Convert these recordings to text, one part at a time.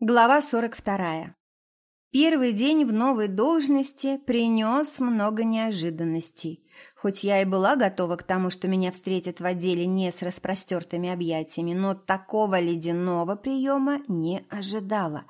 Глава 42. Первый день в новой должности принес много неожиданностей. Хоть я и была готова к тому, что меня встретят в отделе не с распростертыми объятиями, но такого ледяного приема не ожидала.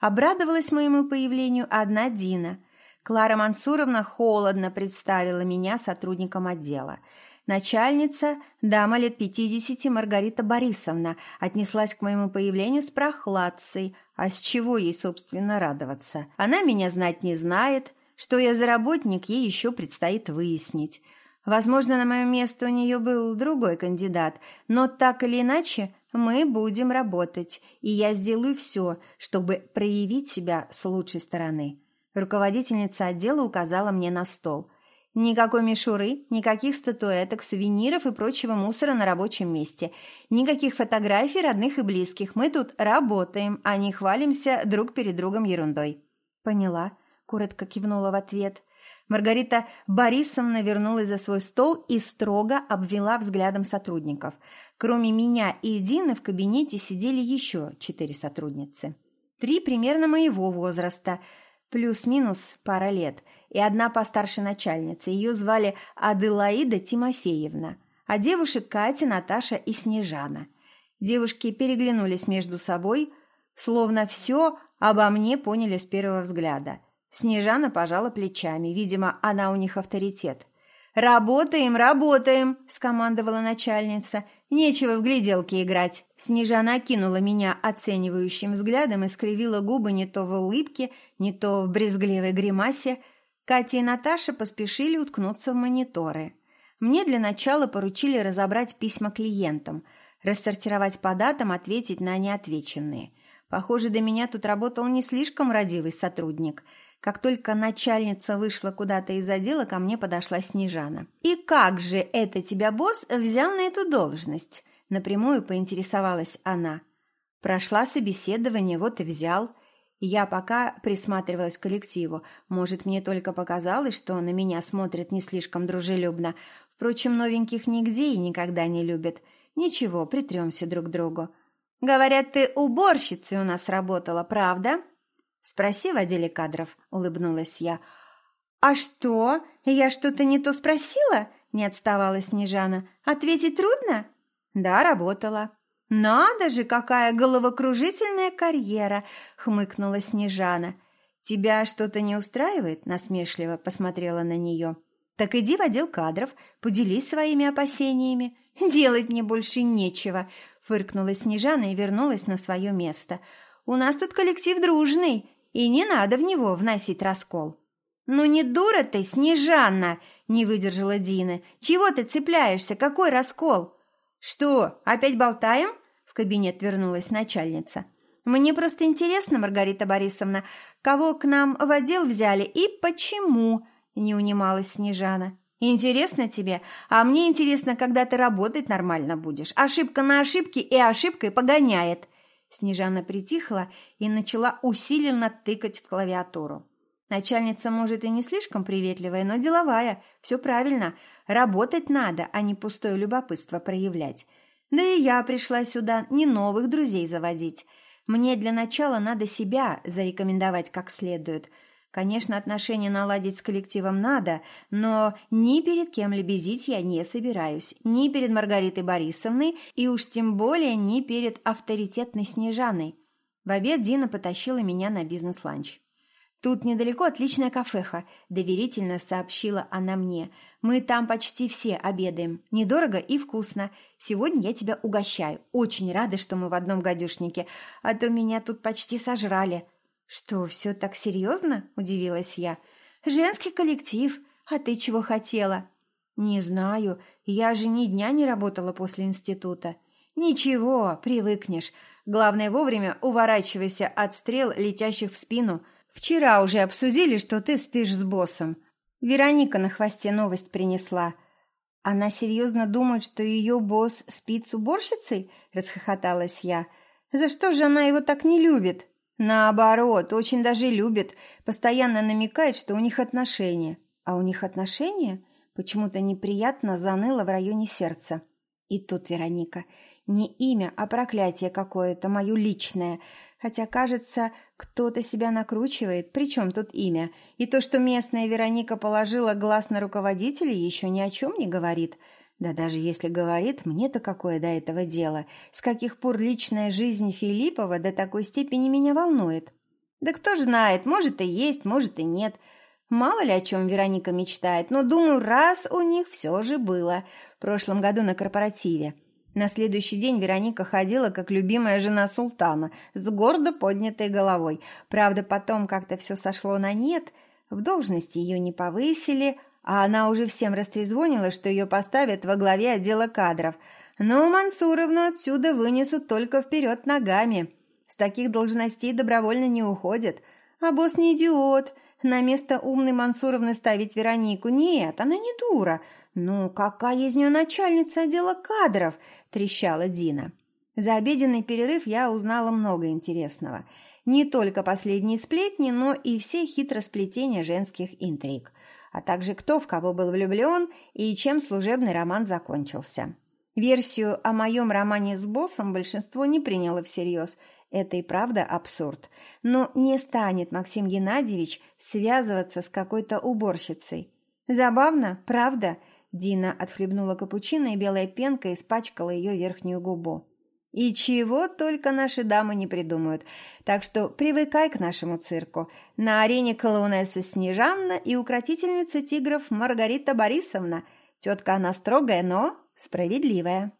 Обрадовалась моему появлению одна Дина. Клара Мансуровна холодно представила меня сотрудникам отдела – Начальница, дама лет пятидесяти, Маргарита Борисовна, отнеслась к моему появлению с прохладцей. А с чего ей, собственно, радоваться? Она меня знать не знает. Что я за работник, ей еще предстоит выяснить. Возможно, на мое место у нее был другой кандидат, но так или иначе мы будем работать, и я сделаю все, чтобы проявить себя с лучшей стороны. Руководительница отдела указала мне на стол – Никакой мишуры, никаких статуэток, сувениров и прочего мусора на рабочем месте. Никаких фотографий родных и близких. Мы тут работаем, а не хвалимся друг перед другом ерундой. Поняла, коротко кивнула в ответ. Маргарита Борисовна вернулась за свой стол и строго обвела взглядом сотрудников. Кроме меня и Дины в кабинете сидели еще четыре сотрудницы. Три примерно моего возраста, плюс-минус пара лет – и одна постарше начальница. Ее звали Аделаида Тимофеевна, а девушек Катя, Наташа и Снежана. Девушки переглянулись между собой, словно все обо мне поняли с первого взгляда. Снежана пожала плечами, видимо, она у них авторитет. «Работаем, работаем!» – скомандовала начальница. «Нечего в гляделки играть!» Снежана кинула меня оценивающим взглядом и скривила губы не то в улыбке, не то в брезгливой гримасе – Катя и Наташа поспешили уткнуться в мониторы. Мне для начала поручили разобрать письма клиентам, рассортировать по датам, ответить на неотвеченные. Похоже, до меня тут работал не слишком родивый сотрудник. Как только начальница вышла куда-то из отдела, ко мне подошла Снежана. «И как же это тебя босс взял на эту должность?» Напрямую поинтересовалась она. «Прошла собеседование, вот и взял. Я пока присматривалась к коллективу. Может, мне только показалось, что на меня смотрят не слишком дружелюбно. Впрочем, новеньких нигде и никогда не любят. Ничего, притремся друг к другу. «Говорят, ты уборщицей у нас работала, правда?» «Спроси в отделе кадров», — улыбнулась я. «А что? Я что-то не то спросила?» — не отставала Снежана. «Ответить трудно?» «Да, работала». «Надо же, какая головокружительная карьера!» — хмыкнула Снежана. «Тебя что-то не устраивает?» — насмешливо посмотрела на нее. «Так иди в отдел кадров, поделись своими опасениями. Делать мне больше нечего!» — фыркнула Снежана и вернулась на свое место. «У нас тут коллектив дружный, и не надо в него вносить раскол». «Ну не дура ты, Снежана!» — не выдержала Дина. «Чего ты цепляешься? Какой раскол?» «Что, опять болтаем?» В кабинет вернулась начальница. «Мне просто интересно, Маргарита Борисовна, кого к нам в отдел взяли и почему?» Не унималась Снежана. «Интересно тебе? А мне интересно, когда ты работать нормально будешь. Ошибка на ошибке и ошибкой погоняет». Снежана притихла и начала усиленно тыкать в клавиатуру. Начальница, может, и не слишком приветливая, но деловая. Все правильно. Работать надо, а не пустое любопытство проявлять. Да и я пришла сюда не новых друзей заводить. Мне для начала надо себя зарекомендовать как следует. Конечно, отношения наладить с коллективом надо, но ни перед кем лебезить я не собираюсь. Ни перед Маргаритой Борисовной и уж тем более ни перед авторитетной Снежаной. В обед Дина потащила меня на бизнес-ланч. «Тут недалеко отличная кафеха», – доверительно сообщила она мне. «Мы там почти все обедаем. Недорого и вкусно. Сегодня я тебя угощаю. Очень рада, что мы в одном гадюшнике, а то меня тут почти сожрали». «Что, все так серьезно?» – удивилась я. «Женский коллектив. А ты чего хотела?» «Не знаю. Я же ни дня не работала после института». «Ничего, привыкнешь. Главное, вовремя уворачивайся от стрел, летящих в спину». Вчера уже обсудили, что ты спишь с боссом. Вероника на хвосте новость принесла. Она серьезно думает, что ее босс спит с уборщицей? Расхохоталась я. За что же она его так не любит? Наоборот, очень даже любит. Постоянно намекает, что у них отношения. А у них отношения? Почему-то неприятно заныло в районе сердца. И тут Вероника. Не имя, а проклятие какое-то, мое личное. Хотя, кажется, кто-то себя накручивает, причем тут имя. И то, что местная Вероника положила глаз на руководителя, еще ни о чем не говорит. Да даже если говорит, мне-то какое до этого дело? С каких пор личная жизнь Филиппова до такой степени меня волнует? Да кто ж знает, может и есть, может и нет. Мало ли о чем Вероника мечтает, но, думаю, раз у них все же было. В прошлом году на корпоративе. На следующий день Вероника ходила, как любимая жена султана, с гордо поднятой головой. Правда, потом как-то все сошло на нет, в должности ее не повысили, а она уже всем растрезвонила, что ее поставят во главе отдела кадров. Но Мансуровну отсюда вынесут только вперед ногами. С таких должностей добровольно не уходят. А босс не идиот. На место умной Мансуровны ставить Веронику. Нет, она не дура. Ну, какая из нее начальница отдела кадров –– трещала Дина. За обеденный перерыв я узнала много интересного. Не только последние сплетни, но и все хитросплетения женских интриг, а также кто в кого был влюблен и чем служебный роман закончился. Версию о моем романе с боссом большинство не приняло всерьез. Это и правда абсурд. Но не станет Максим Геннадьевич связываться с какой-то уборщицей. Забавно, правда – Дина отхлебнула капучино, и белая пенка испачкала ее верхнюю губу. И чего только наши дамы не придумают. Так что привыкай к нашему цирку. На арене клоунесса Снежанна и укротительница тигров Маргарита Борисовна. Тетка она строгая, но справедливая.